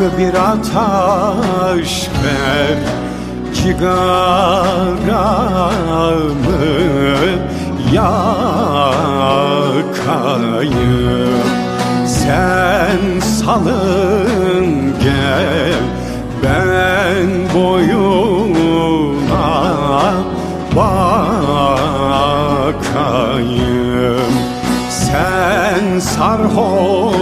bir ateş ver Cigaramı yakayım. Sen salın gel Ben boyuna bakayım. Sen sarhoş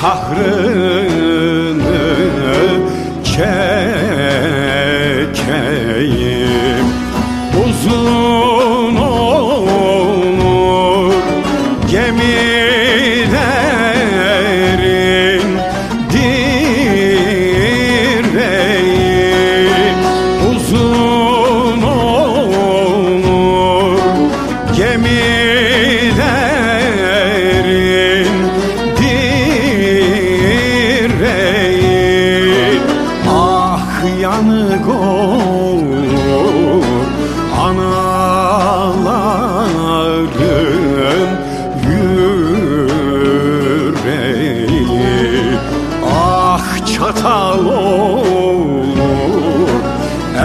kahrını çekeyim. Uzun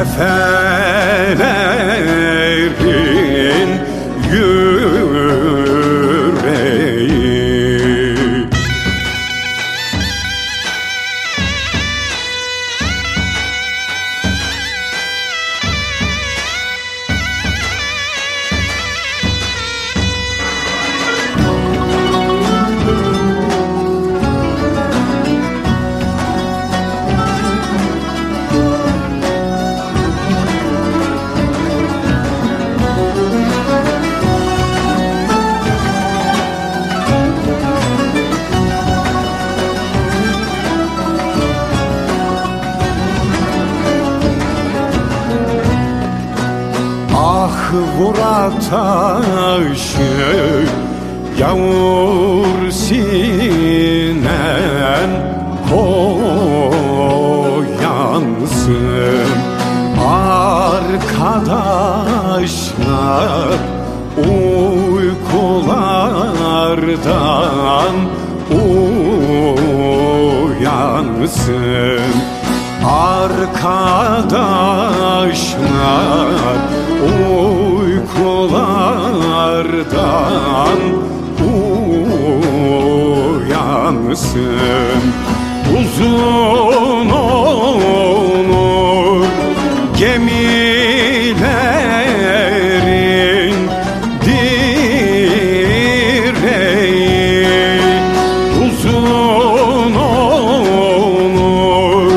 efelerin vur ataşı Yağmur sinen koyansın. Arkadaşlar uykulardan uyansın. Arkadaşlar uykulardan uyansın. Uzun olur gemilerin direği. Uzun olur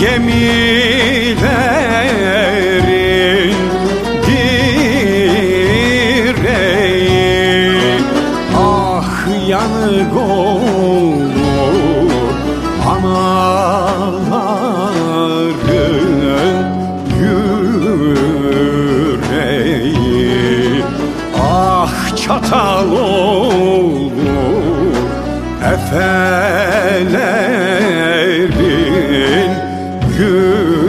gemilerin aşık olur yüreği. Ah çatal olur Efelerin yüreği